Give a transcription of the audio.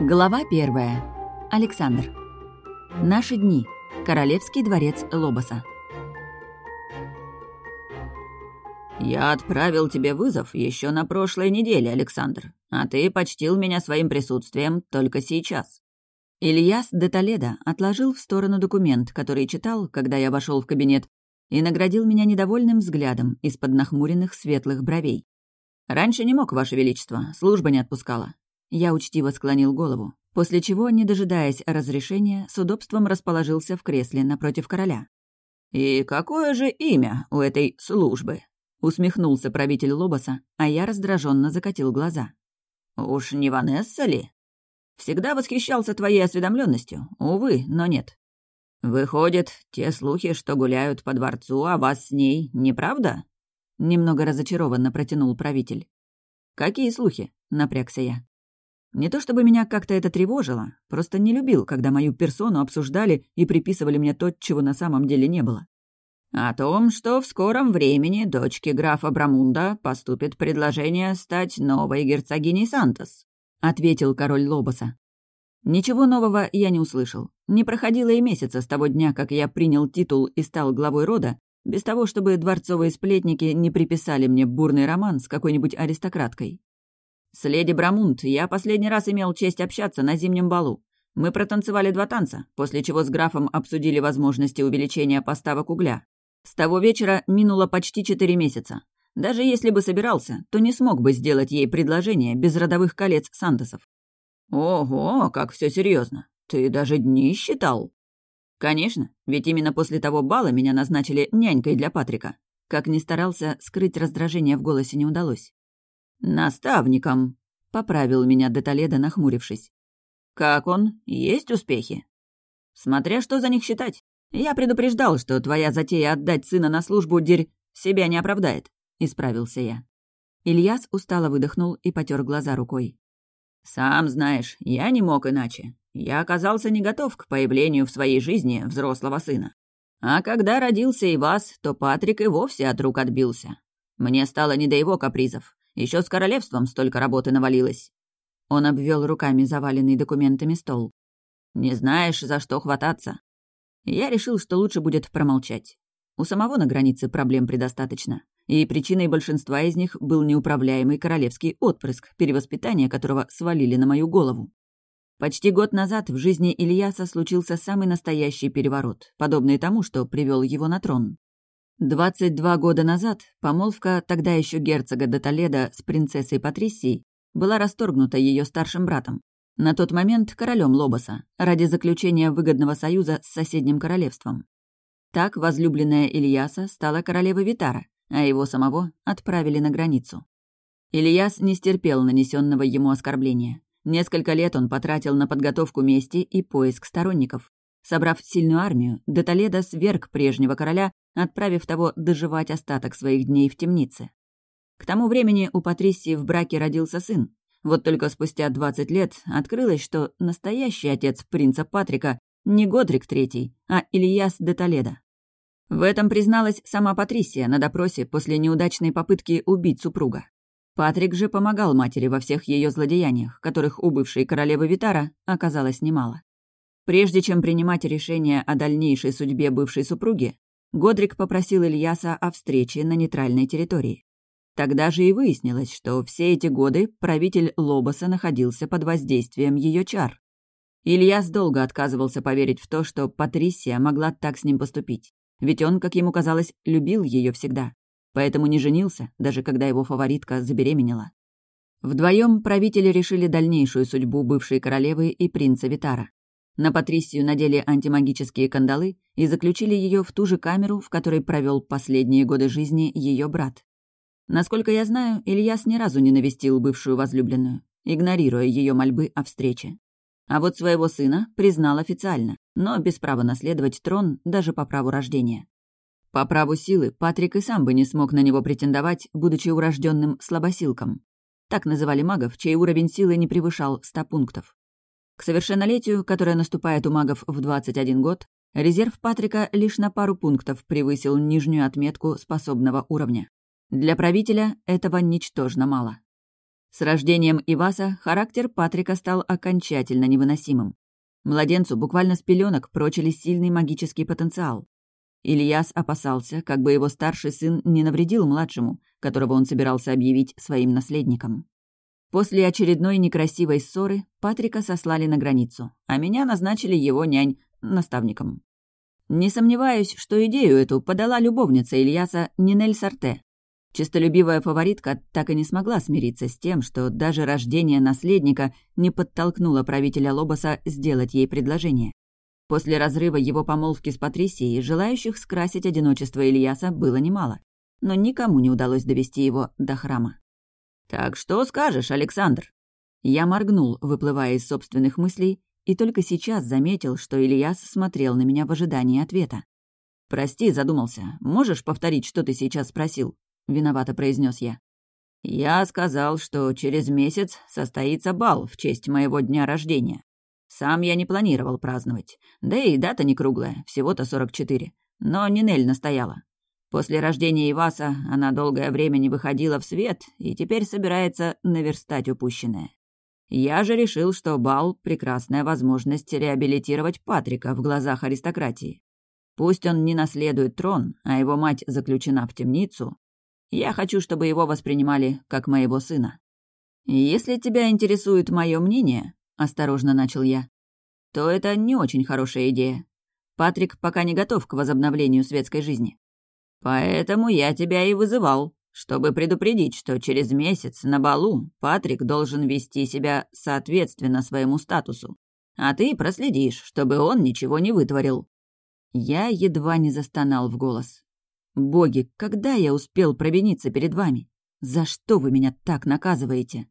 Глава первая. Александр. Наши дни. Королевский дворец Лобоса. «Я отправил тебе вызов еще на прошлой неделе, Александр, а ты почтил меня своим присутствием только сейчас». Ильяс де Толедо отложил в сторону документ, который читал, когда я вошел в кабинет, и наградил меня недовольным взглядом из-под нахмуренных светлых бровей. «Раньше не мог, Ваше Величество, служба не отпускала». Я учтиво склонил голову, после чего, не дожидаясь разрешения, с удобством расположился в кресле напротив короля. «И какое же имя у этой службы?» — усмехнулся правитель Лобоса, а я раздраженно закатил глаза. «Уж не Ванесса ли? Всегда восхищался твоей осведомленностью, увы, но нет. Выходит, те слухи, что гуляют по дворцу, а вас с ней, неправда?» Немного разочарованно протянул правитель. «Какие слухи?» — напрягся я. Не то чтобы меня как-то это тревожило, просто не любил, когда мою персону обсуждали и приписывали мне то, чего на самом деле не было. «О том, что в скором времени дочке графа Брамунда поступит предложение стать новой герцогиней Сантос», — ответил король Лобоса. Ничего нового я не услышал. Не проходило и месяца с того дня, как я принял титул и стал главой рода, без того, чтобы дворцовые сплетники не приписали мне бурный роман с какой-нибудь аристократкой. С леди Брамунд я последний раз имел честь общаться на зимнем балу. Мы протанцевали два танца, после чего с графом обсудили возможности увеличения поставок угля. С того вечера минуло почти четыре месяца. Даже если бы собирался, то не смог бы сделать ей предложение без родовых колец Сантосов. «Ого, как все серьезно! Ты даже дни считал?» «Конечно, ведь именно после того бала меня назначили нянькой для Патрика. Как ни старался, скрыть раздражение в голосе не удалось. «Наставником», — поправил меня до Толеда, нахмурившись. «Как он? Есть успехи?» «Смотря что за них считать. Я предупреждал, что твоя затея отдать сына на службу дерь себя не оправдает», — исправился я. Ильяс устало выдохнул и потер глаза рукой. «Сам знаешь, я не мог иначе. Я оказался не готов к появлению в своей жизни взрослого сына. А когда родился и вас, то Патрик и вовсе от рук отбился. Мне стало не до его капризов. Еще с королевством столько работы навалилось». Он обвел руками заваленный документами стол. «Не знаешь, за что хвататься?» Я решил, что лучше будет промолчать. У самого на границе проблем предостаточно и причиной большинства из них был неуправляемый королевский отпрыск, перевоспитание которого свалили на мою голову. Почти год назад в жизни Ильяса случился самый настоящий переворот, подобный тому, что привел его на трон. 22 года назад помолвка тогда еще герцога де Толедо с принцессой Патрисией была расторгнута ее старшим братом, на тот момент королем Лобоса, ради заключения выгодного союза с соседним королевством. Так возлюбленная Ильяса стала королевой Витара, а его самого отправили на границу. Ильяс не стерпел нанесенного ему оскорбления. Несколько лет он потратил на подготовку мести и поиск сторонников. Собрав сильную армию, де Толедо сверг прежнего короля, отправив того доживать остаток своих дней в темнице. К тому времени у Патрисии в браке родился сын. Вот только спустя 20 лет открылось, что настоящий отец принца Патрика не Годрик III, а Ильяс де Толедо. В этом призналась сама Патрисия на допросе после неудачной попытки убить супруга. Патрик же помогал матери во всех ее злодеяниях, которых у бывшей королевы Витара оказалось немало. Прежде чем принимать решение о дальнейшей судьбе бывшей супруги, Годрик попросил Ильяса о встрече на нейтральной территории. Тогда же и выяснилось, что все эти годы правитель Лобоса находился под воздействием ее чар. Ильяс долго отказывался поверить в то, что Патрисия могла так с ним поступить. Ведь он, как ему казалось, любил ее всегда. Поэтому не женился, даже когда его фаворитка забеременела. Вдвоем правители решили дальнейшую судьбу бывшей королевы и принца Витара. На Патрисию надели антимагические кандалы и заключили ее в ту же камеру, в которой провел последние годы жизни ее брат. Насколько я знаю, Ильяс ни разу не навестил бывшую возлюбленную, игнорируя ее мольбы о встрече. А вот своего сына признал официально, но без права наследовать трон даже по праву рождения. По праву силы Патрик и сам бы не смог на него претендовать, будучи урожденным слабосилком. Так называли магов, чей уровень силы не превышал 100 пунктов. К совершеннолетию, которое наступает у магов в 21 год, резерв Патрика лишь на пару пунктов превысил нижнюю отметку способного уровня. Для правителя этого ничтожно мало. С рождением Иваса характер Патрика стал окончательно невыносимым. Младенцу буквально с пеленок прочили сильный магический потенциал. Ильяс опасался, как бы его старший сын не навредил младшему, которого он собирался объявить своим наследником. После очередной некрасивой ссоры Патрика сослали на границу, а меня назначили его нянь наставником. Не сомневаюсь, что идею эту подала любовница Ильяса Нинель Сарте. Чистолюбивая фаворитка так и не смогла смириться с тем, что даже рождение наследника не подтолкнуло правителя Лобоса сделать ей предложение. После разрыва его помолвки с Патрисией желающих скрасить одиночество Ильяса было немало, но никому не удалось довести его до храма. «Так что скажешь, Александр?» Я моргнул, выплывая из собственных мыслей, и только сейчас заметил, что Ильяс смотрел на меня в ожидании ответа. «Прости, задумался. Можешь повторить, что ты сейчас спросил?» — виновато произнес я. «Я сказал, что через месяц состоится бал в честь моего дня рождения. Сам я не планировал праздновать. Да и дата не круглая, всего-то 44. Но Нинель настояла. После рождения Иваса она долгое время не выходила в свет и теперь собирается наверстать упущенное. Я же решил, что бал — прекрасная возможность реабилитировать Патрика в глазах аристократии. Пусть он не наследует трон, а его мать заключена в темницу, я хочу, чтобы его воспринимали как моего сына. Если тебя интересует мое мнение, — осторожно начал я, — то это не очень хорошая идея. Патрик пока не готов к возобновлению светской жизни. Поэтому я тебя и вызывал, чтобы предупредить, что через месяц на балу Патрик должен вести себя соответственно своему статусу, а ты проследишь, чтобы он ничего не вытворил». Я едва не застонал в голос. «Боги, когда я успел провиниться перед вами? За что вы меня так наказываете?»